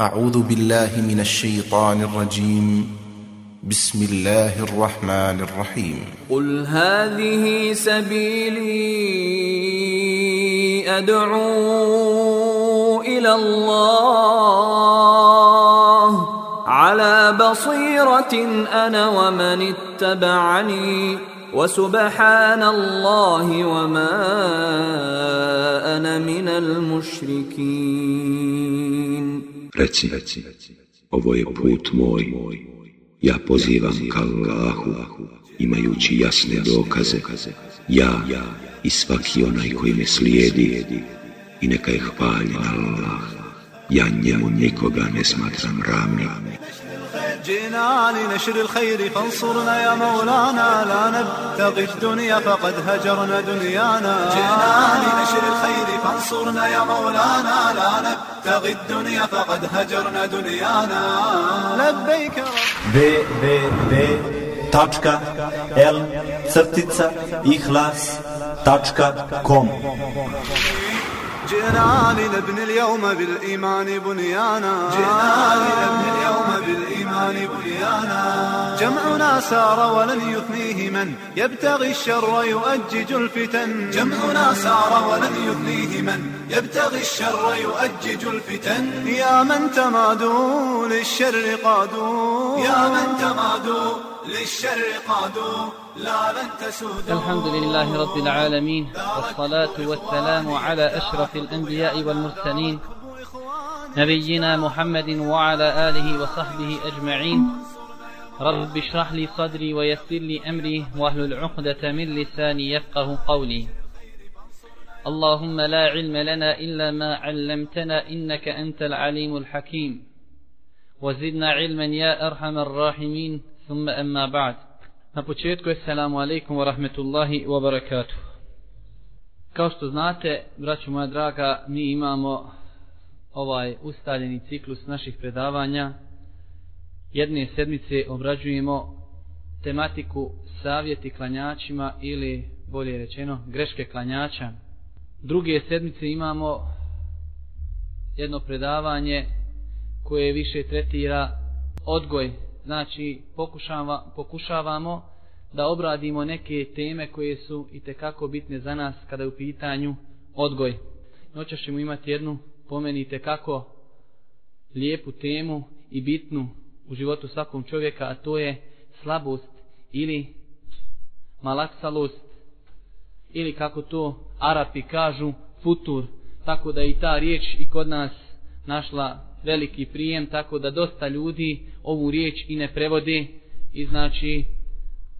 أعوذ بالله من الشيطان الرجيم. بسم الله الرحمن الرحيم. قل هذه سبيلي أدعو إلى الله. على بصيرة أنا ومن اتبعني. وسبحان الله وما أنا من المشركين. Reci, ovo je put moj, ja pozivam ka Allahu, imajući jasne dokaze, ja i svaki onaj koji me slijedi, i neka je hvaljen Allah, ja njemu nikoga ne smatram ravnim. جئنا لنشر الخير فانصرنا يا مولانا. لا نبتغي الدنيا فقد هجرنا دنيانا. جئنا لنشر الخير فانصرنا يا مولانا. لا نبتغي الدنيا فقد هجرنا دنيانا. لبيك رب. www.l-ihlas.com جئنا لنبني اليوم بالإيمان بنيانا. جئنا جمعنا سار ولن يثنيه من يبتغي الشر يؤجج الفتن. جمعنا سار ولن يثنيه من يبتغي الشر يؤجج الفتن. يا من تمادوا للشر قادوا. يا من تمادوا للشر قادوا. لا لن تسودوا. الحمد لله رب العالمين والصلاة والسلام على أشرف الأنبياء والمرسلين نبينا محمد وعلى آله وصحبه أجمعين. رب اشرح لي صدري ويسر لي أمري واهل العقدة من لساني يفقه قولي اللهم لا علم لنا إلا ما علمتنا إنك أنت العليم الحكيم وزدنا علما يا أرحم الراحمين ثم أما بعد Na početku, assalamu alaikum wa rahmetullahi wa barakatuh. Kao što znate, braću moja draga, mi imamo ovaj ustaljeni ciklus naših predavanja. Jedne sedmice obrađujemo tematiku savjeti klanjačima ili, bolje rečeno, greške klanjača. Druge sedmice imamo jedno predavanje koje više tretira odgoj znači pokušava, pokušavamo da obradimo neke teme koje su i tekako bitne za nas kada je u pitanju odgoj. Noćas ćemo imati jednu pomenite kako lijepu temu i bitnu u životu svakom čovjeka, a to je slabost ili malaksalost ili kako to Arapi kažu futur, tako da i ta riječ i kod nas našla veliki prijem, tako da dosta ljudi ovu riječ i ne prevode i znači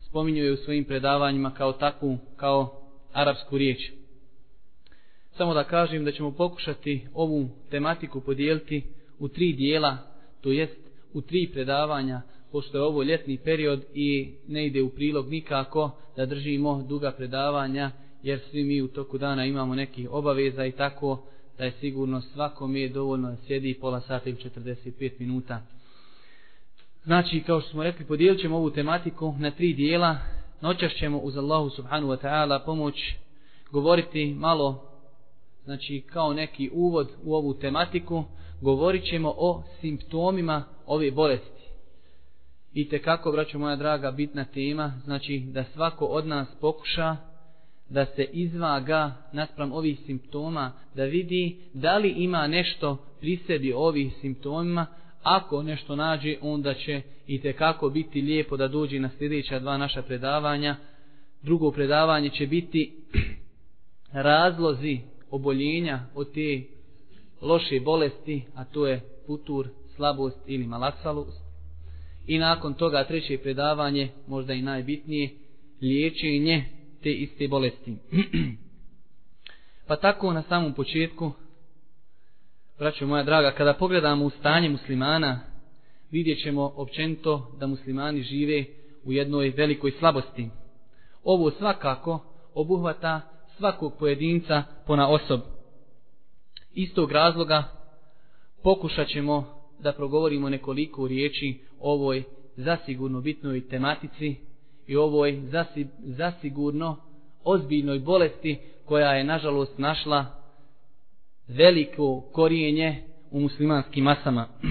spominju je u svojim predavanjima kao takvu, kao arapsku riječ. Samo da kažem da ćemo pokušati ovu tematiku podijeliti u tri dijela, to jest u tri predavanja, pošto je ovo ljetni period i ne ide u prilog nikako da držimo duga predavanja, jer svi mi u toku dana imamo nekih obaveza i tako da je sigurno svakom je dovoljno da sjedi pola sata ili 45 minuta. Znači, kao što smo rekli, podijelit ćemo ovu tematiku na tri dijela. Noćas ćemo uz Allahu subhanu wa ta'ala pomoć govoriti malo, znači kao neki uvod u ovu tematiku, govorit ćemo o simptomima ove bolesti. I te kako, braćo moja draga, bitna tema, znači da svako od nas pokuša da se izvaga naspram ovih simptoma, da vidi da li ima nešto pri sebi ovih simptomima, ako nešto nađe, onda će i kako biti lijepo da dođe na sljedeća dva naša predavanja. Drugo predavanje će biti razlozi oboljenja od te loše bolesti, a to je futur, slabost ili malaksalost. I nakon toga treće predavanje, možda i najbitnije, liječenje te iste bolesti. pa tako na samom početku, braćo moja draga, kada pogledamo u stanje muslimana, vidjet ćemo općenito da muslimani žive u jednoj velikoj slabosti. Ovo svakako obuhvata svakog pojedinca pona osob. Istog razloga pokušat ćemo da progovorimo nekoliko riječi o ovoj zasigurno bitnoj tematici i ovoj zasigurno ozbiljnoj bolesti koja je nažalost našla veliko korijenje u muslimanskim masama.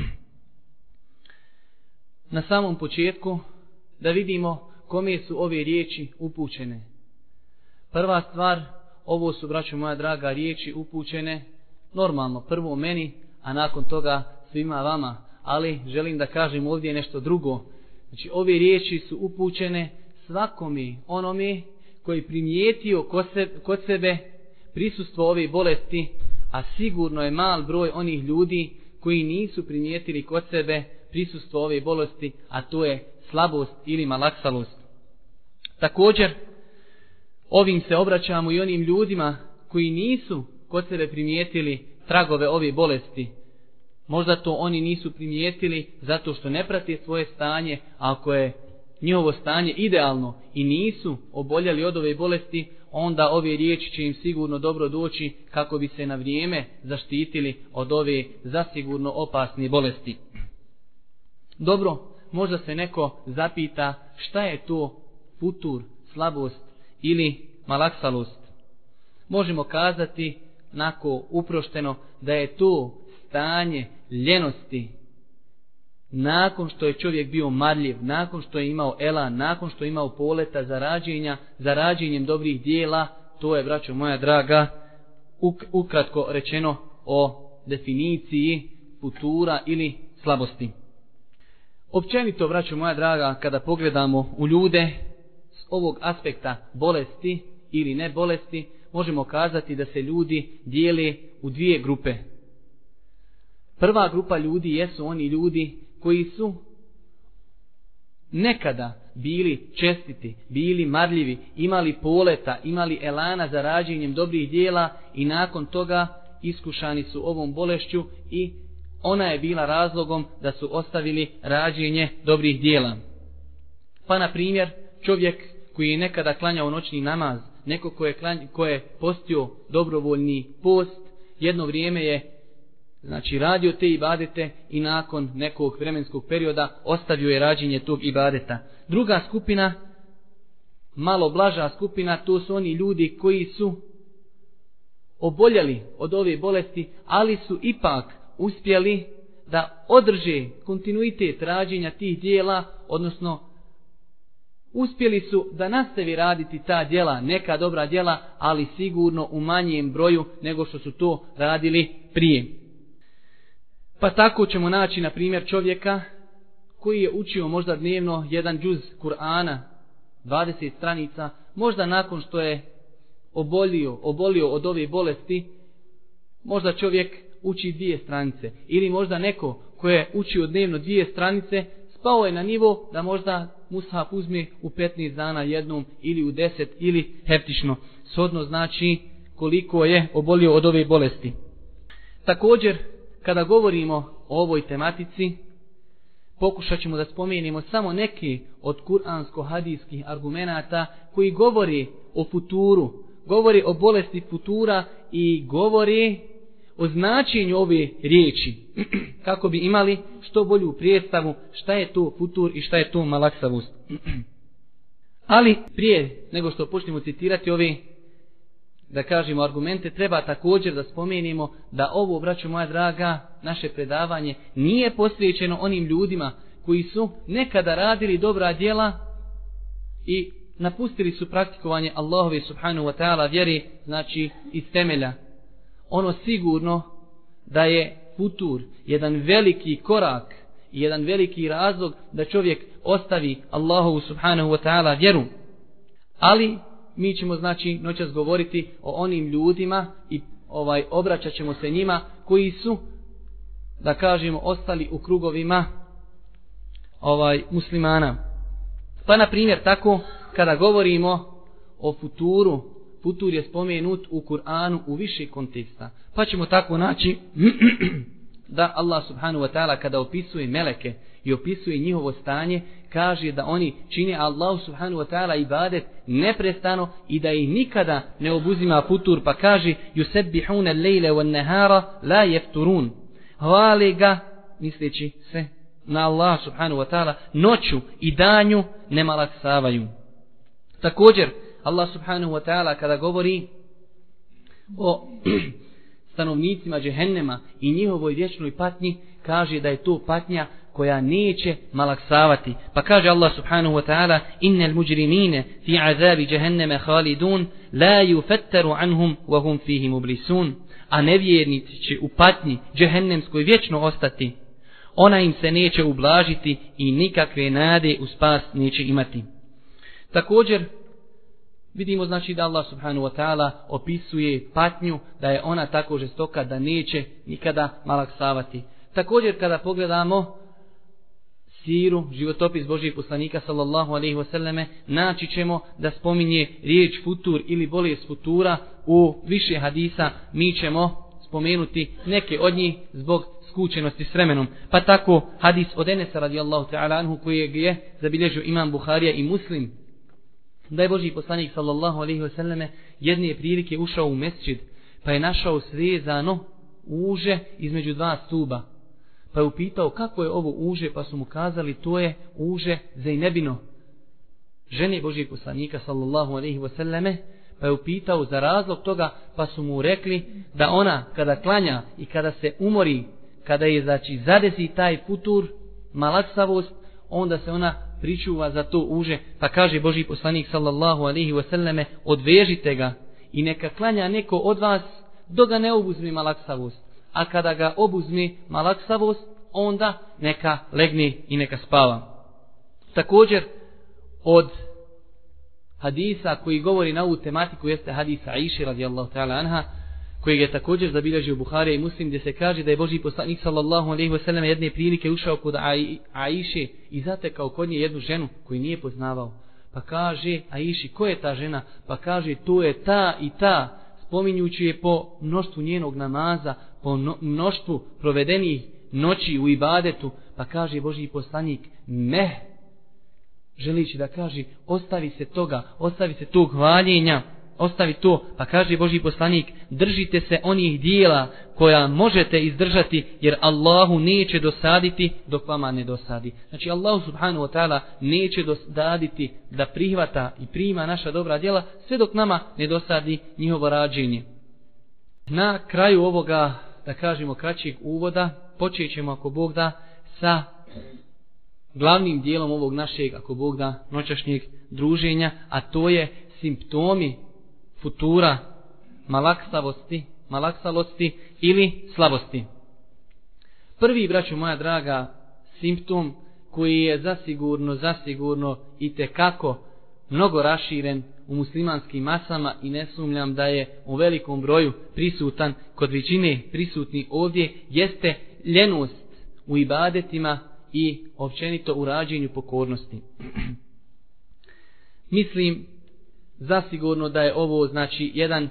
Na samom početku da vidimo kome su ove riječi upućene. Prva stvar, ovo su, braćo moja draga, riječi upućene normalno prvo meni, a nakon toga svima vama. Ali želim da kažem ovdje nešto drugo. Znači, ove riječi su upućene svakome onome koji primijetio kod sebe prisustvo ove bolesti, a sigurno je mal broj onih ljudi koji nisu primijetili kod sebe prisustvo ove bolesti, a to je slabost ili malaksalost. Također, ovim se obraćamo i onim ljudima koji nisu kod sebe primijetili tragove ove bolesti. Možda to oni nisu primijetili zato što ne prati svoje stanje, ako je njihovo stanje idealno i nisu oboljeli od ove bolesti, onda ove riječi će im sigurno dobro doći kako bi se na vrijeme zaštitili od ove zasigurno opasne bolesti. Dobro, možda se neko zapita šta je to futur, slabost ili malaksalost. Možemo kazati, nako uprošteno, da je to stanje ljenosti, nakon što je čovjek bio marljiv, nakon što je imao elan, nakon što je imao poleta za rađenja, za rađenjem dobrih dijela, to je, braćo moja draga, ukratko rečeno o definiciji futura ili slabosti. Općenito, braćo moja draga, kada pogledamo u ljude s ovog aspekta bolesti ili ne bolesti, možemo kazati da se ljudi dijele u dvije grupe. Prva grupa ljudi jesu oni ljudi koji su nekada bili čestiti, bili marljivi, imali poleta, imali elana za rađenjem dobrih dijela i nakon toga iskušani su ovom bolešću i ona je bila razlogom da su ostavili rađenje dobrih dijela. Pa na primjer čovjek koji je nekada klanjao noćni namaz, neko ko je, ko je postio dobrovoljni post, jedno vrijeme je Znači radio te ibadete i nakon nekog vremenskog perioda ostavio je rađenje tog ibadeta. Druga skupina, malo blaža skupina, to su oni ljudi koji su oboljeli od ove bolesti, ali su ipak uspjeli da održe kontinuitet rađenja tih dijela, odnosno uspjeli su da nastavi raditi ta djela, neka dobra djela, ali sigurno u manjem broju nego što su to radili prije. Pa tako ćemo naći, na primjer, čovjeka koji je učio možda dnevno jedan džuz Kur'ana, 20 stranica, možda nakon što je obolio, obolio od ove bolesti, možda čovjek uči dvije stranice. Ili možda neko ko je učio dnevno dvije stranice, spao je na nivo da možda mushaf uzme u 15 dana jednom ili u 10 ili heptično. Sodno znači koliko je obolio od ove bolesti. Također kada govorimo o ovoj tematici, pokušat ćemo da spomenimo samo neki od kuransko-hadijskih argumenata koji govori o futuru, govori o bolesti futura i govori o značenju ove riječi, kako bi imali što bolju predstavu šta je to futur i šta je to malaksavost. Ali prije nego što počnemo citirati ove da kažemo argumente, treba također da spomenimo da ovo, braćo moja draga, naše predavanje nije posvećeno onim ljudima koji su nekada radili dobra djela i napustili su praktikovanje Allahove subhanahu wa ta'ala vjeri, znači iz temelja. Ono sigurno da je futur jedan veliki korak i jedan veliki razlog da čovjek ostavi Allahovu subhanahu wa ta'ala vjeru. Ali mi ćemo znači noćas govoriti o onim ljudima i ovaj obraćat ćemo se njima koji su da kažemo ostali u krugovima ovaj muslimana. Pa na primjer tako kada govorimo o futuru, futur je spomenut u Kur'anu u više konteksta. Pa ćemo tako naći da Allah subhanahu wa ta'ala kada opisuje meleke i opisuje njihovo stanje, kaže da oni čine Allah subhanahu wa ta'ala ibadet neprestano i da ih nikada ne obuzima futur, pa kaže yusebbihuna lejle wa nehara la jefturun. Hvale ga, misleći se na Allah subhanahu wa ta'ala, noću i danju ne malaksavaju. Također, Allah subhanahu wa ta'ala kada govori o stanovnicima džehennema i njihovoj vječnoj patnji, kaže da je to patnja koja neće malaksavati. Pa kaže Allah subhanahu wa ta'ala innal mujrimine fi azabi jahannama khalidun la yufattaru anhum wa hum fihi mublisun. A nevjernici će u patnji džehennemskoj vječno ostati. Ona im se neće ublažiti i nikakve nade u spas neće imati. Također vidimo znači da Allah subhanahu wa ta'ala opisuje patnju da je ona tako žestoka da neće nikada malaksavati. Također kada pogledamo siru, životopis Božijeg poslanika sallallahu alaihi wasallame, naći ćemo da spominje riječ futur ili bolest futura u više hadisa, mi ćemo spomenuti neke od njih zbog skučenosti s vremenom. Pa tako hadis od Enesa radijallahu ta'ala anhu kojeg je zabilježio imam Buharija i muslim, da je Božji poslanik sallallahu alaihi wasallame jedne prilike ušao u mesčid, pa je našao srezano uže između dva stuba pa je upitao kako je ovo uže, pa su mu kazali to je uže Zajnebino, žene Božijeg poslanika sallallahu alaihi wasallame, pa je upitao za razlog toga, pa su mu rekli da ona kada klanja i kada se umori, kada je znači zadesi taj futur, malaksavost, onda se ona pričuva za to uže, pa kaže Božji poslanik sallallahu alaihi wasallame, odvežite ga i neka klanja neko od vas, dok ga ne obuzmi malaksavost a kada ga obuzmi malaksavost, onda neka legne i neka spava. Također, od hadisa koji govori na ovu tematiku jeste hadisa Aiši radijallahu ta'ala anha, koji je također zabilježio Buharija i Muslim, gdje se kaže da je Boži poslanik sallallahu alaihi wasallam jedne prilike ušao kod Aiše i zatekao kod nje jednu ženu koju nije poznavao. Pa kaže Aiši, ko je ta žena? Pa kaže, to je ta i ta, spominjući je po mnoštvu njenog namaza, po mnoštvu provedenih noći u ibadetu, pa kaže Boži poslanik, ne, želići da kaže, ostavi se toga, ostavi se tog hvaljenja, ostavi to, pa kaže Boži poslanik, držite se onih dijela koja možete izdržati, jer Allahu neće dosaditi dok vama ne dosadi. Znači Allahu subhanahu wa ta'ala neće dosaditi da prihvata i prima naša dobra djela, sve dok nama ne dosadi njihovo rađenje. Na kraju ovoga da kažemo kraćeg uvoda, počet ćemo ako Bog da sa glavnim dijelom ovog našeg, ako Bog da, noćašnjeg druženja, a to je simptomi futura malaksavosti, malaksalosti ili slabosti. Prvi, braću moja draga, simptom koji je zasigurno, zasigurno i te kako mnogo raširen u muslimanskim masama i ne sumljam da je u velikom broju prisutan kod većine prisutni ovdje jeste ljenost u ibadetima i općenito u rađenju pokornosti. Mislim zasigurno da je ovo znači jedan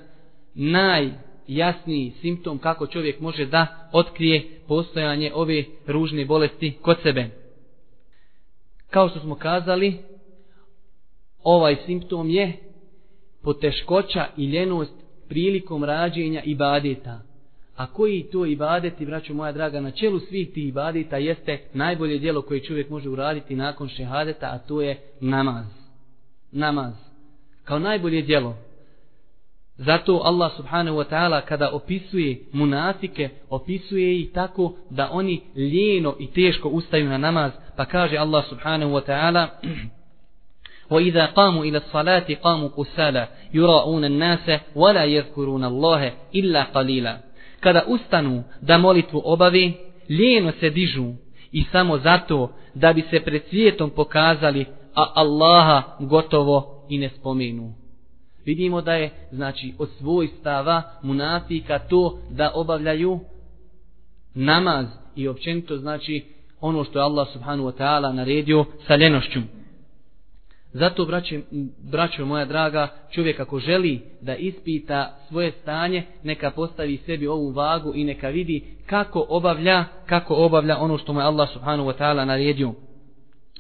najjasniji simptom kako čovjek može da otkrije postojanje ove ružne bolesti kod sebe. Kao što smo kazali, ovaj simptom je poteškoća i ljenost prilikom rađenja ibadeta. A koji to ibadeti, braćo moja draga, na čelu svih tih ibadeta jeste najbolje djelo koje čovjek može uraditi nakon šehadeta, a to je namaz. Namaz. Kao najbolje djelo. Zato Allah subhanahu wa ta'ala kada opisuje munafike, opisuje ih tako da oni lijeno i teško ustaju na namaz, pa kaže Allah subhanahu wa ta'ala وإذا قاموا إلى الصلاة قاموا قسالا يراؤون الناس ولا يذكرون الله إلا قليلا kada ustanu da molitvu obavi, lijeno se dižu i samo zato da bi se pred svijetom pokazali, a Allaha gotovo i ne spomenu. Vidimo da je, znači, od svojstava munafika to da obavljaju namaz i općenito, znači, ono što je Allah subhanahu wa ta'ala naredio sa ljenošću. Zato, braće, braćo moja draga, čovjek ako želi da ispita svoje stanje, neka postavi sebi ovu vagu i neka vidi kako obavlja, kako obavlja ono što mu je Allah subhanahu wa ta'ala naredio.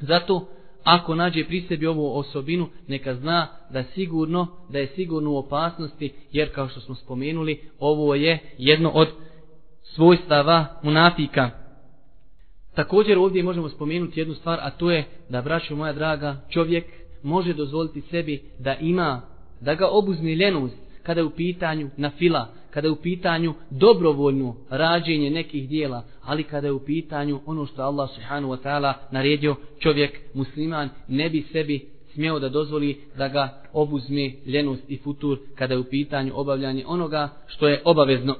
Zato, ako nađe pri sebi ovu osobinu, neka zna da sigurno, da je sigurno u opasnosti, jer kao što smo spomenuli, ovo je jedno od svojstava munafika. Također ovdje možemo spomenuti jednu stvar, a to je da, braćo moja draga, čovjek može dozvoliti sebi da ima, da ga obuzmi ljenost kada je u pitanju na fila, kada je u pitanju dobrovoljno rađenje nekih dijela, ali kada je u pitanju ono što Allah subhanahu wa ta'ala naredio čovjek musliman ne bi sebi smjeo da dozvoli da ga obuzme ljenost i futur kada je u pitanju obavljanje onoga što je obavezno.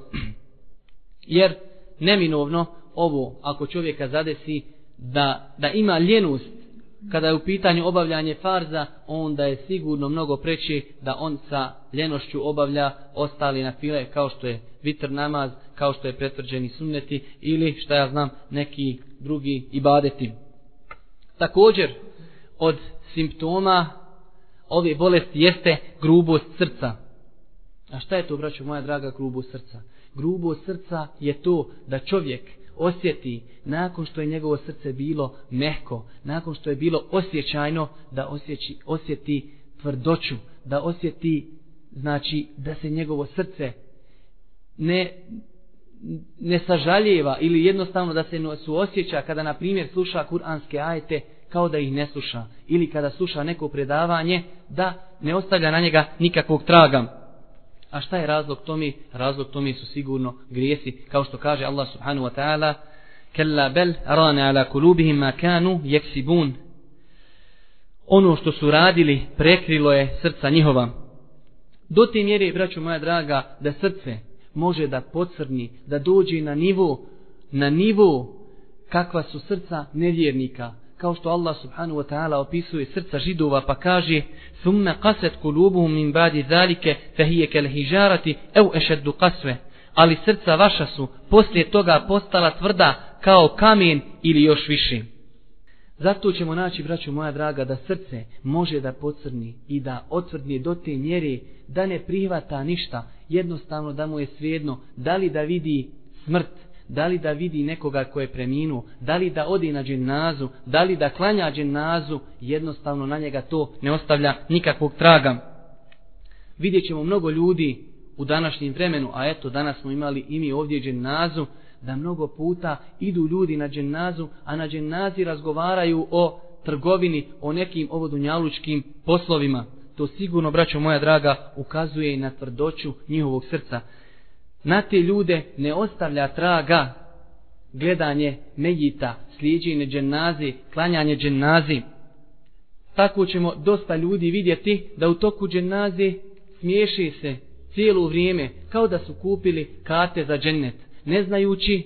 Jer neminovno ovo ako čovjeka zadesi da, da ima ljenost kada je u pitanju obavljanje farza, onda je sigurno mnogo preći da on sa ljenošću obavlja ostali na file kao što je vitr namaz, kao što je pretvrđeni sunneti ili šta ja znam neki drugi ibadeti. Također od simptoma ove bolesti jeste grubost srca. A šta je to, braćo moja draga, grubost srca? Grubost srca je to da čovjek osjeti nakon što je njegovo srce bilo mehko, nakon što je bilo osjećajno, da osjeći, osjeti tvrdoću, da osjeti, znači, da se njegovo srce ne, ne sažaljeva ili jednostavno da se suosjeća kada, na primjer, sluša kuranske ajete kao da ih ne sluša ili kada sluša neko predavanje da ne ostavlja na njega nikakvog traga. A šta je razlog tome? Razlog tome su sigurno grijesi, kao što kaže Allah subhanahu wa ta'ala, Kalla bel rane ala kulubihim ma kanu jeksibun. Ono što su radili prekrilo je srca njihova. Do te mjere, braću moja draga, da srce može da pocrni, da dođe na nivo, na nivo kakva su srca nevjernika, kao što Allah subhanahu wa ta'ala opisuje srca židova pa kaže ثم قست قلوبهم من بعد ذلك فهي كالحجارة أو أشد قسوة ali srca vaša su poslije toga postala tvrda kao kamen ili još više. Zato ćemo naći, braću moja draga, da srce može da pocrni i da otvrdni do te mjere da ne prihvata ništa, jednostavno da mu je svijedno, da li da vidi smrt, da li da vidi nekoga koje je preminuo, da li da odi na dženazu, da li da klanja dženazu, jednostavno na njega to ne ostavlja nikakvog traga. Vidjet ćemo mnogo ljudi u današnjem vremenu, a eto danas smo imali i mi ovdje dženazu, da mnogo puta idu ljudi na dženazu, a na dženazi razgovaraju o trgovini, o nekim ovodunjalučkim poslovima. To sigurno, braćo moja draga, ukazuje i na tvrdoću njihovog srca na te ljude ne ostavlja traga gledanje medjita, slijeđenje dženazi, klanjanje dženazi. Tako ćemo dosta ljudi vidjeti da u toku dženazi smiješi se cijelo vrijeme kao da su kupili karte za džennet, ne znajući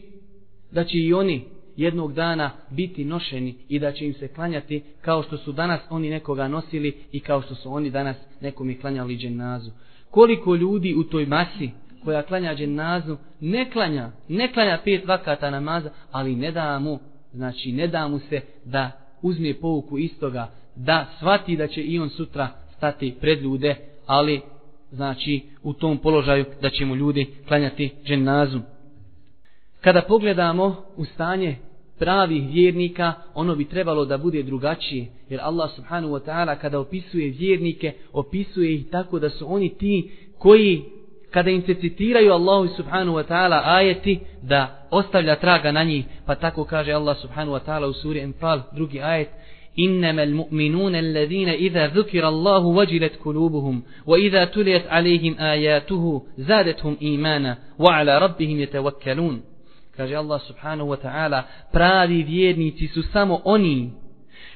da će i oni jednog dana biti nošeni i da će im se klanjati kao što su danas oni nekoga nosili i kao što su oni danas nekom i klanjali dženazu. Koliko ljudi u toj masi koja klanja dženazu, ne klanja, ne klanja pet vakata namaza, ali ne da mu, znači ne da mu se da uzme pouku istoga, da shvati da će i on sutra stati pred ljude, ali znači u tom položaju da će mu ljudi klanjati dženazu. Kada pogledamo u stanje pravih vjernika, ono bi trebalo da bude drugačije, jer Allah subhanahu wa ta'ala kada opisuje vjernike, opisuje ih tako da su oni ti koji kada im se citiraju Allahu subhanahu wa ta'ala ajeti da ostavlja traga na njih pa tako kaže Allah subhanahu wa ta'ala u suri Enfal drugi ajet إنما المؤمنون الذين إذا ذكر الله وجلت قلوبهم وإذا تليت عليهم آياته زادتهم إيمانا وعلى ربهم يتوكلون kaže Allah subhanahu wa ta'ala pravi vjernici su samo oni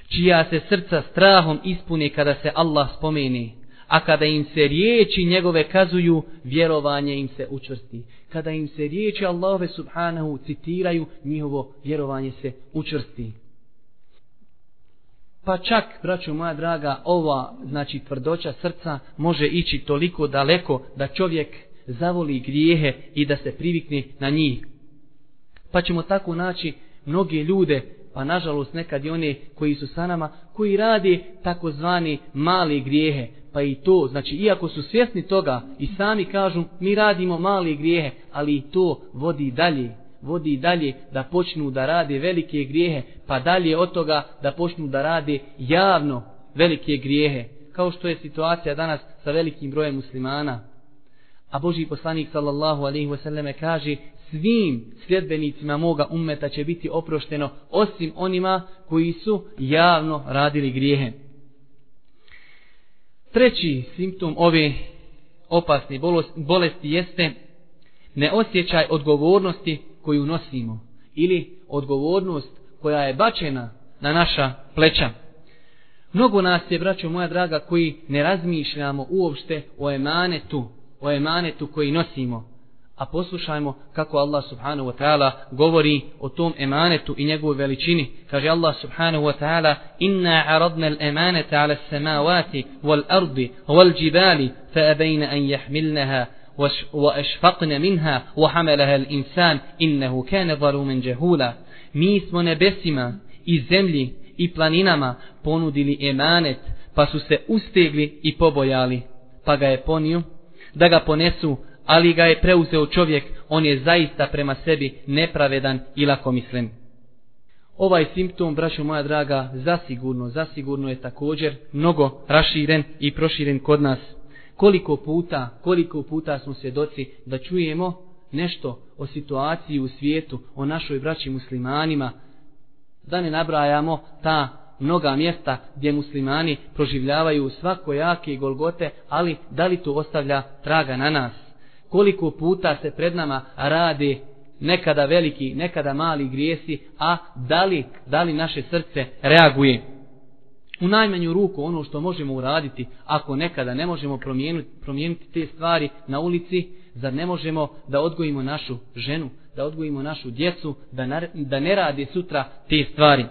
čija se srca strahom ispune kada se Allah spomeni a kada im se riječi njegove kazuju, vjerovanje im se učvrsti. Kada im se riječi Allahove subhanahu citiraju, njihovo vjerovanje se učvrsti. Pa čak, braćo moja draga, ova, znači tvrdoća srca može ići toliko daleko da čovjek zavoli grijehe i da se privikne na njih. Pa ćemo tako naći mnoge ljude, pa nažalost nekad i one koji su sa nama, koji radi takozvani mali grijehe, pa i to, znači iako su svjesni toga i sami kažu mi radimo mali grijehe, ali i to vodi dalje, vodi dalje da počnu da rade velike grijehe, pa dalje od toga da počnu da rade javno velike grijehe, kao što je situacija danas sa velikim brojem muslimana. A Boži poslanik sallallahu alaihi wasallam kaže svim sljedbenicima moga ummeta će biti oprošteno osim onima koji su javno radili grijehe. Treći simptom ove opasne bolesti jeste neosjećaj odgovornosti koju nosimo ili odgovornost koja je bačena na naša pleća. Mnogo nas je, braćo moja draga, koji ne razmišljamo uopšte o emanetu, o emanetu koji nosimo. A poslušajmo kako Allah subhanahu wa ta'ala govori o tom emanetu i njegovoj veličini. Kaže Allah subhanahu wa ta'ala Inna aradna al-emaneta ala samavati wal ardi wal džibali fa abejna an jahmilnaha وأشفقن منها وحملها الإنسان إنه كان ظلوما جهولا Mi smo nebesima i zemlji i planinama ponudili emanet, pa su se ustegli i pobojali, pa ga je ponio, da ga ponesu, ali ga je preuzeo čovjek, on je zaista prema sebi nepravedan i lakomislen. Ovaj simptom, braćo moja draga, zasigurno, zasigurno je također mnogo raširen i proširen kod nas. Koliko puta, koliko puta smo svjedoci da čujemo nešto o situaciji u svijetu, o našoj braći muslimanima, da ne nabrajamo ta mnoga mjesta gdje muslimani proživljavaju svakojake golgote, ali da li to ostavlja traga na nas? Koliko puta se pred nama rade nekada veliki, nekada mali grijesi, a da li, da li naše srce reaguje? U najmanju ruku ono što možemo uraditi, ako nekada ne možemo promijeniti, promijeniti te stvari na ulici, zar ne možemo da odgojimo našu ženu, da odgojimo našu djecu, da, na, da ne radi sutra te stvari.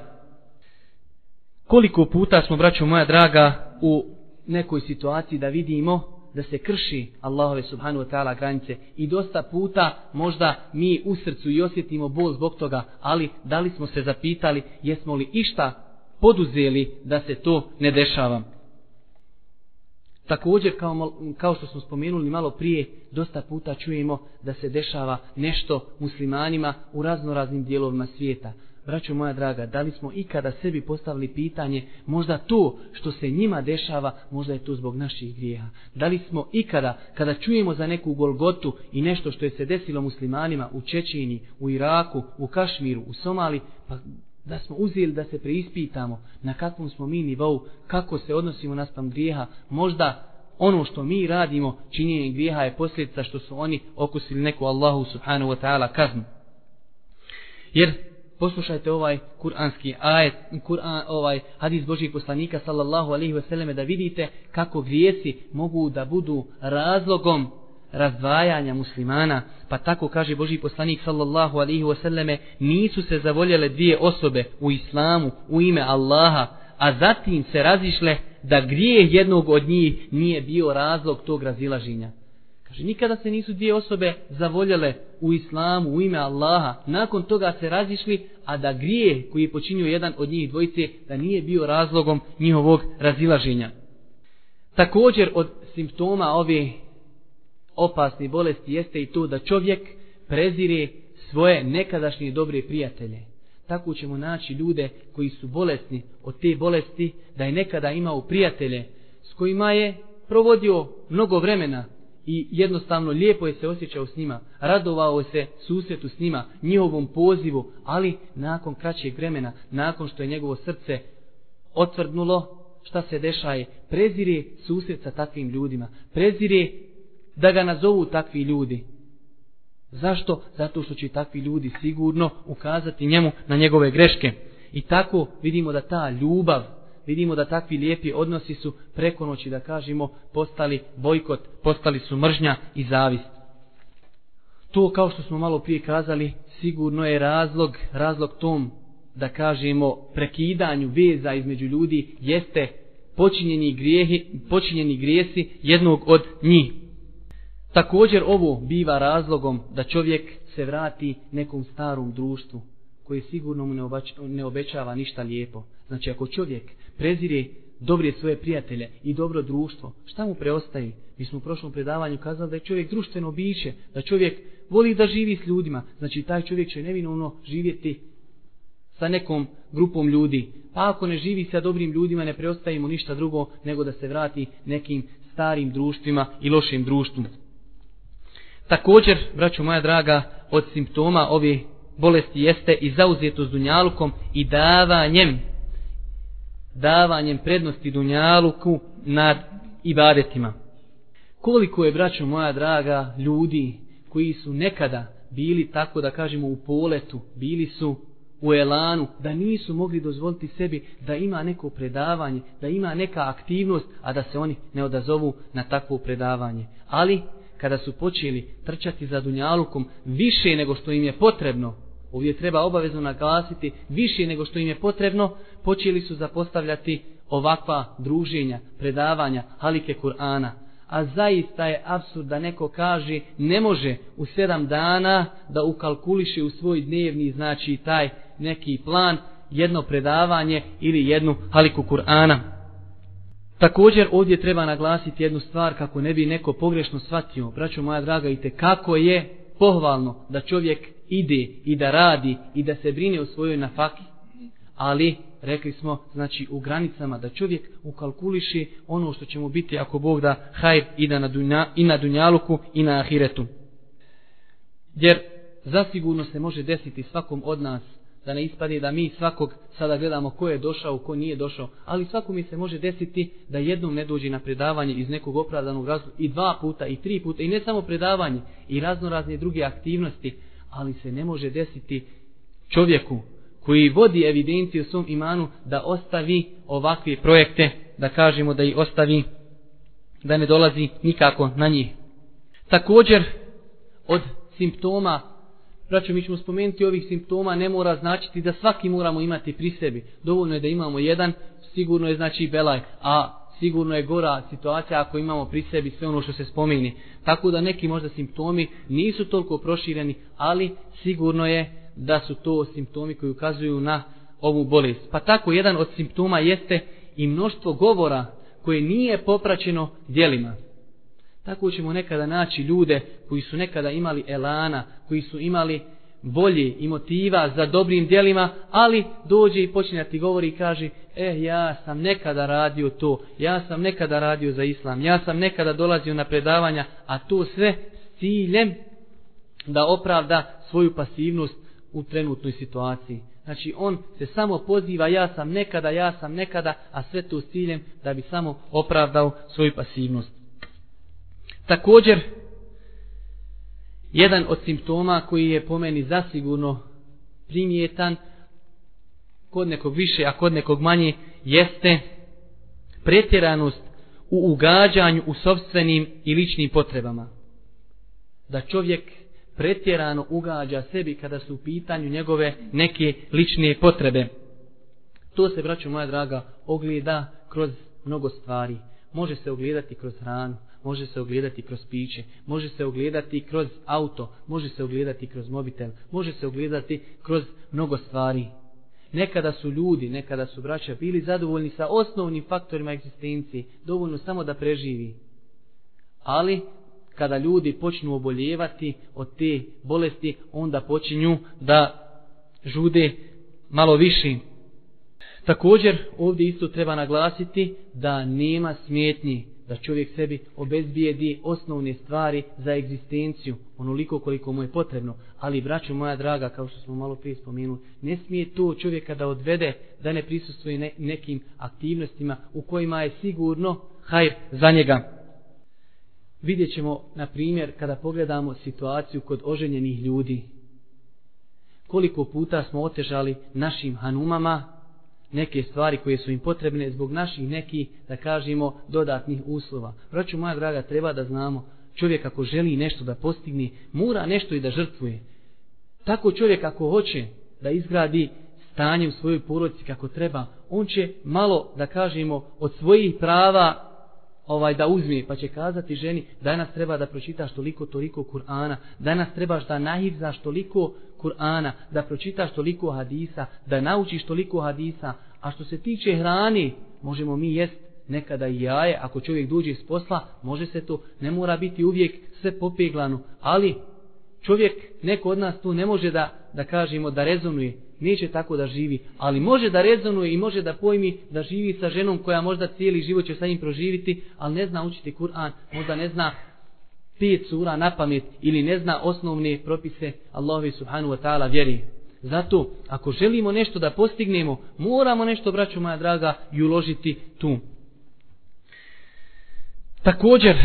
Koliko puta smo, braćo moja draga, u nekoj situaciji da vidimo da se krši Allahove subhanu wa ta'ala granice i dosta puta možda mi u srcu i osjetimo bol zbog toga, ali da li smo se zapitali jesmo li išta poduzeli da se to ne dešava. Također, kao, kao što smo spomenuli malo prije, dosta puta čujemo da se dešava nešto muslimanima u raznoraznim dijelovima svijeta. Braćo moja draga, da li smo ikada sebi postavili pitanje, možda to što se njima dešava, možda je to zbog naših grijeha. Da li smo ikada, kada čujemo za neku golgotu i nešto što je se desilo muslimanima u Čečini, u Iraku, u Kašmiru, u Somali, pa da smo uzeli da se preispitamo na kakvom smo mi nivou, kako se odnosimo naspram grijeha, možda ono što mi radimo, činjenje grijeha je posljedica što su oni okusili neku Allahu subhanahu wa ta'ala kaznu. Jer poslušajte ovaj kuranski ajet, Kur'an, ovaj hadis Božijeg poslanika sallallahu alaihi ve selleme da vidite kako grijesi mogu da budu razlogom razdvajanja muslimana, pa tako kaže Boži poslanik sallallahu alaihi wasallame, nisu se zavoljele dvije osobe u islamu u ime Allaha, a zatim se razišle da grijeh jednog od njih nije bio razlog tog razilaženja. Kaže, nikada se nisu dvije osobe zavoljele u islamu u ime Allaha, nakon toga se razišli, a da grijeh koji je počinio jedan od njih dvojice, da nije bio razlogom njihovog razilaženja. Također od simptoma ove opasni bolesti jeste i to da čovjek prezire svoje nekadašnje dobre prijatelje. Tako ćemo naći ljude koji su bolesni od te bolesti, da je nekada imao prijatelje s kojima je provodio mnogo vremena i jednostavno lijepo je se osjećao s njima, radovao se susretu s njima, njihovom pozivu, ali nakon kraćeg vremena, nakon što je njegovo srce otvrdnulo, šta se dešaje, prezire susret sa takvim ljudima, prezire da ga nazovu takvi ljudi. Zašto? Zato što će takvi ljudi sigurno ukazati njemu na njegove greške. I tako vidimo da ta ljubav, vidimo da takvi lijepi odnosi su preko noći, da kažemo, postali bojkot, postali su mržnja i zavist. To, kao što smo malo prije kazali, sigurno je razlog, razlog tom, da kažemo, prekidanju veza između ljudi, jeste počinjeni, grijehi, počinjeni grijesi jednog od njih. Također ovo biva razlogom da čovjek se vrati nekom starom društvu koje sigurno mu ne, obećava ništa lijepo. Znači ako čovjek prezire dobre svoje prijatelje i dobro društvo, šta mu preostaje? Mi smo u prošlom predavanju kazali da je čovjek društveno biće, da čovjek voli da živi s ljudima. Znači taj čovjek će nevinovno živjeti sa nekom grupom ljudi. Pa ako ne živi sa dobrim ljudima, ne preostaje mu ništa drugo nego da se vrati nekim starim društvima i lošim društvom. Također, braćo moja draga, od simptoma ove bolesti jeste i zauzetost dunjalukom i davanjem davanjem prednosti dunjaluku nad ibadetima. Koliko je, braćo moja draga, ljudi koji su nekada bili tako da kažemo u poletu, bili su u elanu, da nisu mogli dozvoliti sebi da ima neko predavanje, da ima neka aktivnost, a da se oni ne odazovu na takvo predavanje. Ali, kada su počeli trčati za Dunjalukom više nego što im je potrebno, ovdje treba obavezno naglasiti, više nego što im je potrebno, počeli su zapostavljati ovakva druženja, predavanja, halike Kur'ana. A zaista je absurd da neko kaže ne može u sedam dana da ukalkuliše u svoj dnevni, znači taj neki plan, jedno predavanje ili jednu haliku Kur'ana. Također ovdje treba naglasiti jednu stvar kako ne bi neko pogrešno shvatio. Braćo moja draga, i kako je pohvalno da čovjek ide i da radi i da se brine o svojoj nafaki. Ali, rekli smo, znači u granicama da čovjek ukalkuliši ono što će mu biti ako Bog da hajr i, da na dunja, i na dunjaluku i na ahiretu. Jer zasigurno se može desiti svakom od nas da ne ispade da mi svakog sada gledamo ko je došao, ko nije došao, ali svako mi se može desiti da jednom ne dođe na predavanje iz nekog opravdanog razloga i dva puta i tri puta i ne samo predavanje i razno razne druge aktivnosti, ali se ne može desiti čovjeku koji vodi evidenciju svom imanu da ostavi ovakve projekte, da kažemo da ih ostavi, da ne dolazi nikako na njih. Također, od simptoma Braćo, mi ćemo spomenuti ovih simptoma, ne mora značiti da svaki moramo imati pri sebi. Dovoljno je da imamo jedan, sigurno je znači belaj, a sigurno je gora situacija ako imamo pri sebi sve ono što se spomeni. Tako da neki možda simptomi nisu toliko prošireni, ali sigurno je da su to simptomi koji ukazuju na ovu bolest. Pa tako jedan od simptoma jeste i mnoštvo govora koje nije popraćeno djelima. Tako ćemo nekada naći ljude koji su nekada imali elana, koji su imali bolje i motiva za dobrim dijelima, ali dođe i da ti govori i kaže, eh, ja sam nekada radio to, ja sam nekada radio za islam, ja sam nekada dolazio na predavanja, a to sve s ciljem da opravda svoju pasivnost u trenutnoj situaciji. Znači on se samo poziva ja sam nekada, ja sam nekada, a sve to s ciljem da bi samo opravdao svoju pasivnost. Također, jedan od simptoma koji je po meni zasigurno primjetan, kod nekog više, a kod nekog manje, jeste pretjeranost u ugađanju u sobstvenim i ličnim potrebama. Da čovjek pretjerano ugađa sebi kada su u pitanju njegove neke lične potrebe. To se, braćo moja draga, ogleda kroz mnogo stvari. Može se ogledati kroz hranu, može se ogledati kroz piće, može se ogledati kroz auto, može se ogledati kroz mobitel, može se ogledati kroz mnogo stvari. Nekada su ljudi, nekada su braća bili zadovoljni sa osnovnim faktorima egzistencije, dovoljno samo da preživi. Ali, kada ljudi počnu oboljevati od te bolesti, onda počinju da žude malo više. Također, ovdje isto treba naglasiti da nema smjetnji da čovjek sebi obezbijedi osnovne stvari za egzistenciju, onoliko koliko mu je potrebno. Ali, braćo moja draga, kao što smo malo prije spomenuli, ne smije to čovjeka da odvede da ne prisustuje ne, nekim aktivnostima u kojima je sigurno hajr za njega. Vidjet ćemo, na primjer, kada pogledamo situaciju kod oženjenih ljudi, koliko puta smo otežali našim hanumama, neke stvari koje su im potrebne zbog naših nekih, da kažemo, dodatnih uslova. Braću moja draga, treba da znamo, čovjek ako želi nešto da postigne, mora nešto i da žrtvuje. Tako čovjek ako hoće da izgradi stanje u svojoj porodici kako treba, on će malo, da kažemo, od svojih prava ovaj da uzme, pa će kazati ženi, danas treba da pročitaš toliko, toliko Kur'ana, danas trebaš da nahivzaš toliko Kur'ana, da pročitaš toliko hadisa, da naučiš toliko hadisa, a što se tiče hrani, možemo mi jest nekada i jaje, ako čovjek dođe iz posla, može se to, ne mora biti uvijek sve popeglano, ali čovjek, neko od nas tu ne može da, da kažemo da rezonuje, neće tako da živi, ali može da rezonuje i može da pojmi da živi sa ženom koja možda cijeli život će sa njim proživiti, ali ne zna učiti Kur'an, možda ne zna pet sura na pamet ili ne zna osnovne propise Allahovi subhanu wa ta'ala vjeri. Zato, ako želimo nešto da postignemo, moramo nešto, braćo moja draga, i uložiti tu. Također,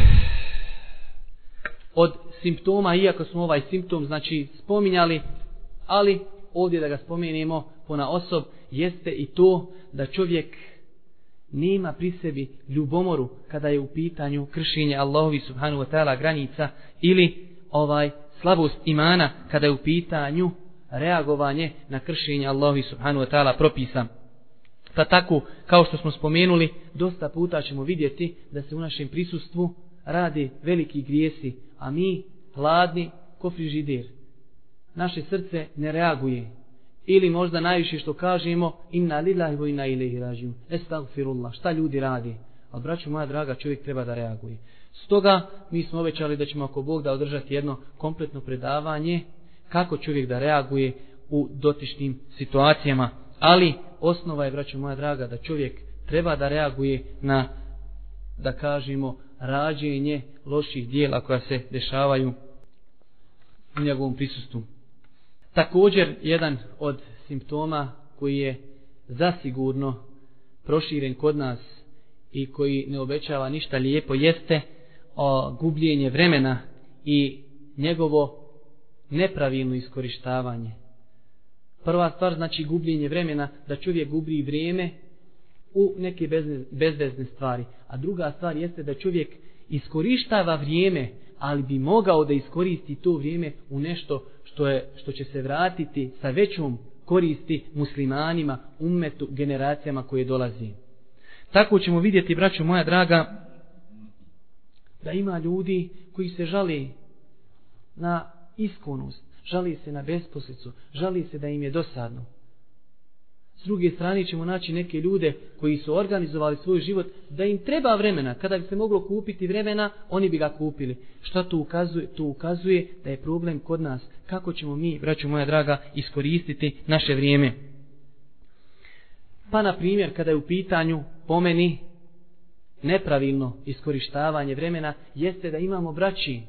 od simptoma, iako smo ovaj simptom znači spominjali, ali ovdje da ga spomenemo pona osob, jeste i to da čovjek nema pri sebi ljubomoru kada je u pitanju kršenje Allahovi subhanahu wa ta'ala granica ili ovaj slabost imana kada je u pitanju reagovanje na kršenje Allahovi subhanahu wa ta'ala propisa. Pa tako, kao što smo spomenuli, dosta puta ćemo vidjeti da se u našem prisustvu radi veliki grijesi, a mi hladni ko frižider. Naše srce ne reaguje. Ili možda najviše što kažemo, inna lillahi wa inna ilaihi rađiju. Estagfirullah, šta ljudi radi? A braću moja draga, čovjek treba da reaguje. Stoga mi smo obećali da ćemo ako Bog da održati jedno kompletno predavanje kako čovjek da reaguje u dotičnim situacijama. Ali osnova je, braću moja draga, da čovjek treba da reaguje na, da kažemo, rađenje loših dijela koja se dešavaju u njegovom prisustvu. Također, jedan od simptoma koji je zasigurno proširen kod nas i koji ne obećava ništa lijepo jeste o gubljenje vremena i njegovo nepravilno iskorištavanje. Prva stvar znači gubljenje vremena, da čovjek gubi vrijeme u neke bezvezne stvari. A druga stvar jeste da čovjek iskorištava vrijeme, ali bi mogao da iskoristi to vrijeme u nešto što, je, što će se vratiti sa većom koristi muslimanima, umetu, generacijama koje dolazi. Tako ćemo vidjeti, braćo moja draga, da ima ljudi koji se žali na iskonost, žali se na besposlicu, žali se da im je dosadno. S druge strane ćemo naći neke ljude koji su organizovali svoj život da im treba vremena. Kada bi se moglo kupiti vremena, oni bi ga kupili. Što to ukazuje? To ukazuje da je problem kod nas. Kako ćemo mi, braću moja draga, iskoristiti naše vrijeme? Pa, na primjer, kada je u pitanju pomeni nepravilno iskorištavanje vremena, jeste da imamo braći,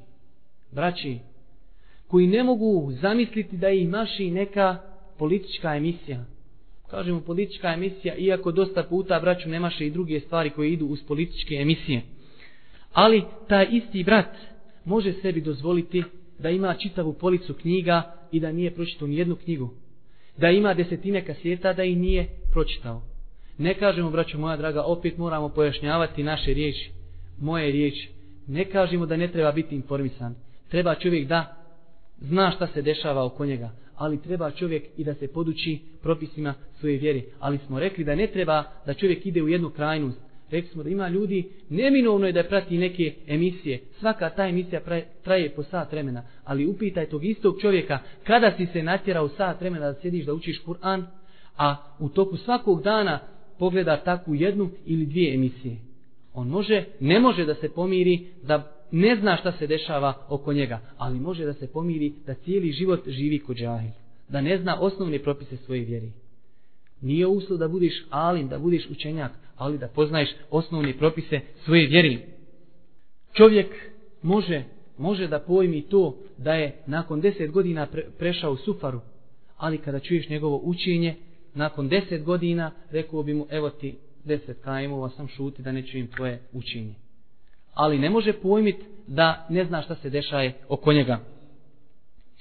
braći, koji ne mogu zamisliti da ih maši neka politička emisija kažemo politička emisija, iako dosta puta braću nemaše i druge stvari koje idu uz političke emisije. Ali taj isti brat može sebi dozvoliti da ima čitavu policu knjiga i da nije pročitao ni jednu knjigu. Da ima desetine kaseta da ih nije pročitao. Ne kažemo, braću moja draga, opet moramo pojašnjavati naše riječi, moje riječi. Ne kažemo da ne treba biti informisan. Treba čovjek da zna šta se dešava oko njega ali treba čovjek i da se poduči propisima svoje vjere. Ali smo rekli da ne treba da čovjek ide u jednu krajnost. Rekli smo da ima ljudi, neminovno je da prati neke emisije. Svaka ta emisija traje po sat vremena. Ali upitaj tog istog čovjeka kada si se natjerao sat vremena da sjediš da učiš Kur'an, a u toku svakog dana pogleda takvu jednu ili dvije emisije. On može, ne može da se pomiri da ne zna šta se dešava oko njega, ali može da se pomiri da cijeli život živi kod džahil. Da ne zna osnovne propise svoje vjeri. Nije uslov da budiš alim, da budiš učenjak, ali da poznaješ osnovne propise svoje vjeri. Čovjek može, može da pojmi to da je nakon deset godina pre, prešao sufaru, ali kada čuješ njegovo učenje, nakon deset godina rekao bi mu, evo ti deset kajmova sam šuti da ne čujem tvoje učenje ali ne može pojmit da ne zna šta se dešaje oko njega.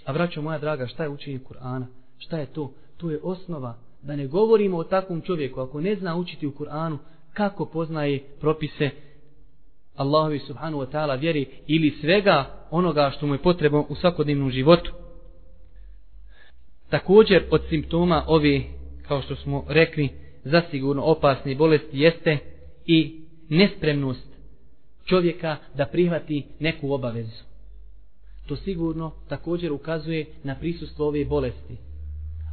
A vraćo moja draga, šta je učenje Kur'ana? Šta je to? To je osnova. Da ne govorimo o takvom čovjeku, ako ne zna učiti u Kur'anu, kako poznaje propise Allahovi subhanu wa ta'ala vjeri ili svega onoga što mu je potrebno u svakodnevnom životu. Također od simptoma ove, kao što smo rekli, zasigurno opasne bolesti jeste i nespremnost čovjeka da prihvati neku obavezu. To sigurno također ukazuje na prisustvo ove bolesti.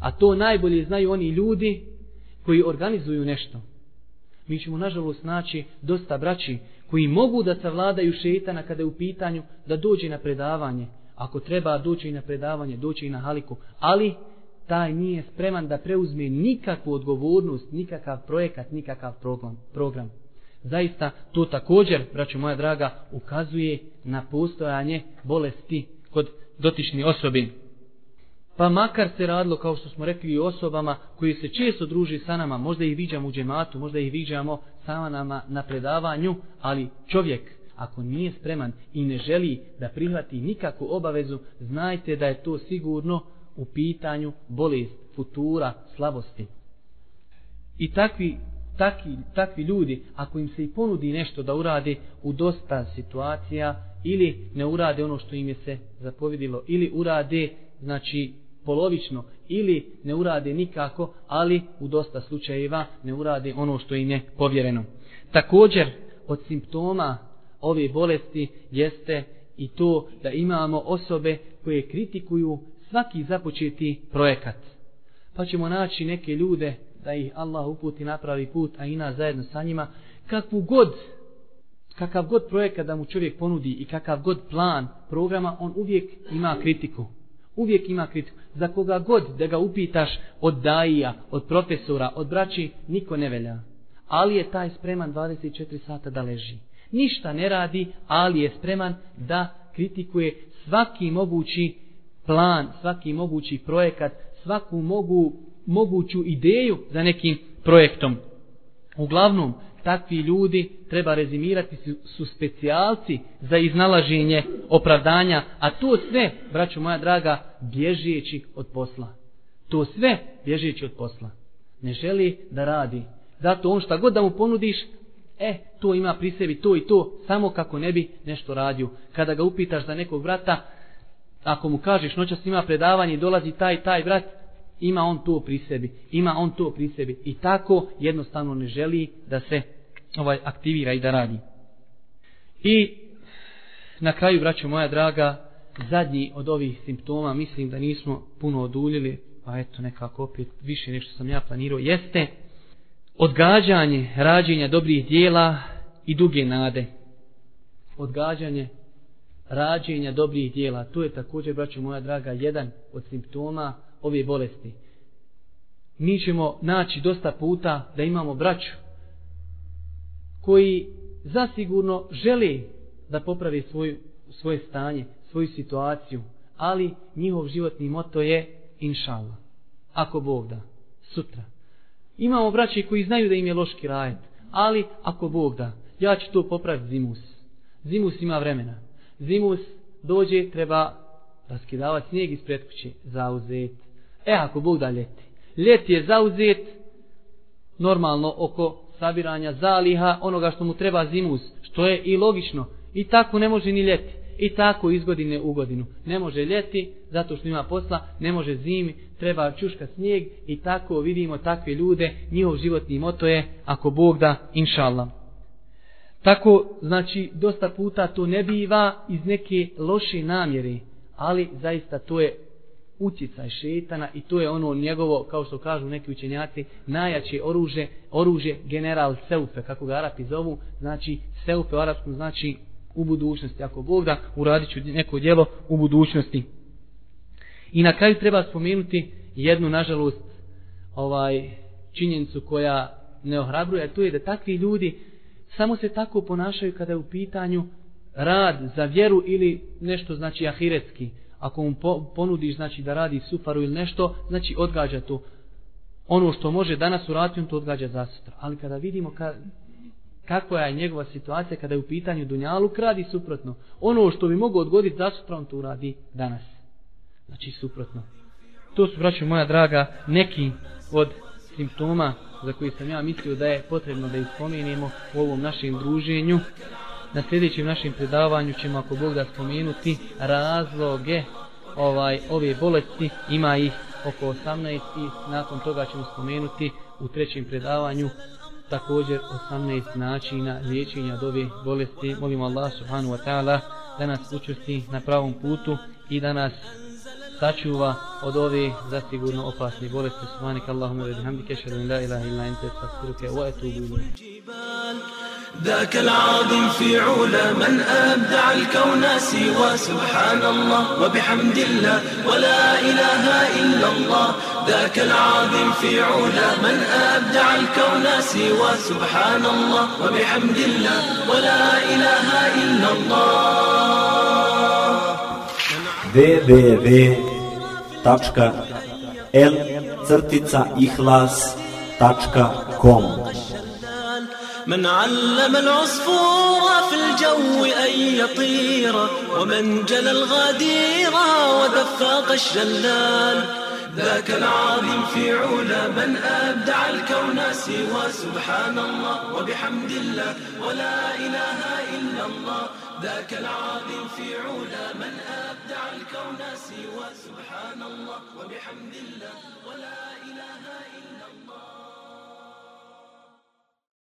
A to najbolje znaju oni ljudi koji organizuju nešto. Mi ćemo nažalost naći dosta braći koji mogu da savladaju šetana kada je u pitanju da dođe na predavanje. Ako treba doći na predavanje, doći i na haliku. Ali taj nije spreman da preuzme nikakvu odgovornost, nikakav projekat, nikakav program zaista to također, braću moja draga, ukazuje na postojanje bolesti kod dotični osobi. Pa makar se radilo, kao što smo rekli, i osobama koji se često druži sa nama, možda ih viđamo u džematu, možda ih viđamo sa nama na predavanju, ali čovjek, ako nije spreman i ne želi da prihvati nikakvu obavezu, znajte da je to sigurno u pitanju bolest, futura, slabosti. I takvi, takvi, takvi ljudi, ako im se i ponudi nešto da urade u dosta situacija, ili ne urade ono što im je se zapovidilo, ili urade, znači, polovično, ili ne urade nikako, ali u dosta slučajeva ne urade ono što im je povjereno. Također, od simptoma ove bolesti jeste i to da imamo osobe koje kritikuju svaki započeti projekat. Pa ćemo naći neke ljude da ih Allah uputi napravi put, a i nas zajedno sa njima, kakvu god, kakav god projekat da mu čovjek ponudi i kakav god plan programa, on uvijek ima kritiku. Uvijek ima kritiku. Za koga god da ga upitaš od daija, od profesora, od braći, niko ne velja. Ali je taj spreman 24 sata da leži. Ništa ne radi, ali je spreman da kritikuje svaki mogući plan, svaki mogući projekat, svaku mogu, moguću ideju za nekim projektom. Uglavnom, takvi ljudi, treba rezimirati, su, specijalci za iznalaženje opravdanja, a to sve, braćo moja draga, bježeći od posla. To sve bježeći od posla. Ne želi da radi. Zato on šta god da mu ponudiš, e, to ima pri sebi, to i to, samo kako ne bi nešto radio. Kada ga upitaš za nekog brata, ako mu kažeš noćas ima predavanje i dolazi taj taj brat, ima on to pri sebi, ima on to pri sebi i tako jednostavno ne želi da se ovaj aktivira i da radi. I na kraju, braćo moja draga, zadnji od ovih simptoma, mislim da nismo puno oduljili, pa eto nekako opet više nešto sam ja planirao, jeste odgađanje rađenja dobrih dijela i duge nade. Odgađanje rađenja dobrih dijela. To je također, braćo moja draga, jedan od simptoma ove bolesti. Mi ćemo naći dosta puta da imamo braću koji zasigurno želi da popravi svoju, svoje stanje, svoju situaciju, ali njihov životni moto je inšallah. Ako Bog da, sutra. Imamo braće koji znaju da im je loški rajet, ali ako Bog da, ja ću to popraviti zimus. Zimus ima vremena. Zimus dođe, treba raskidavati snijeg ispred kuće, zauzet. E, ako Bog da ljeti. Ljet je zauzet, normalno oko sabiranja zaliha onoga što mu treba zimus, što je i logično. I tako ne može ni ljeti. I tako iz godine u godinu. Ne može ljeti, zato što ima posla, ne može zimi, treba čuška snijeg i tako vidimo takve ljude, njihov životni moto je, ako Bog da, inšallah. Tako, znači, dosta puta to ne biva iz neke loše namjere, ali zaista to je utjecaj šetana i to je ono njegovo, kao što kažu neki učenjaci, najjače oružje, oružje general Seufe, kako ga Arapi zovu, znači Seufe u arapskom znači u budućnosti, ako Bog da uradit ću neko djelo u budućnosti. I na kraju treba spomenuti jednu, nažalost, ovaj činjenicu koja ne ohrabruje, a to je da takvi ljudi samo se tako ponašaju kada je u pitanju rad za vjeru ili nešto znači ahiretski. Ako mu ponudiš znači da radi sufaru ili nešto, znači odgađa to. Ono što može danas uraditi, on to odgađa za sutra. Ali kada vidimo ka, kakva je njegova situacija kada je u pitanju Dunjalu, radi suprotno. Ono što bi mogo odgoditi za sutra, on to uradi danas. Znači suprotno. To su, braću moja draga, neki od simptoma za koji sam ja mislio da je potrebno da ih spomenemo u ovom našem druženju. Na sljedećem našem predavanju ćemo ako Bog da spomenuti razloge ovaj ove bolesti. Ima ih oko 18 i nakon toga ćemo spomenuti u trećem predavanju također 18 načina liječenja od ove bolesti. Molimo Allah subhanahu wa ta'ala da nas učusti na pravom putu i da nas sačuva od ove zasigurno opasne bolesti. Subhanak Allahumma wa bihamdika ashhadu an la ilaha illa anta astaghfiruka wa atubu ilayk. ذاك العظيم في علا من أبدع الكون سوى سبحان الله وبحمد الله ولا إله إلا الله. ذاك العظيم في علا من أبدع الكون سوى سبحان الله وبحمد الله ولا إله إلا الله. www.l-ihlas.com من علم العصفور في الجو أن يطير ومن جلى الغدير ودفاق الشلال ذاك العظيم في علا من أبدع الكون سوى سبحان الله وبحمد الله ولا إله إلا الله. ذاك العظيم في علا من أبدع الكون سوى سبحان الله وبحمد الله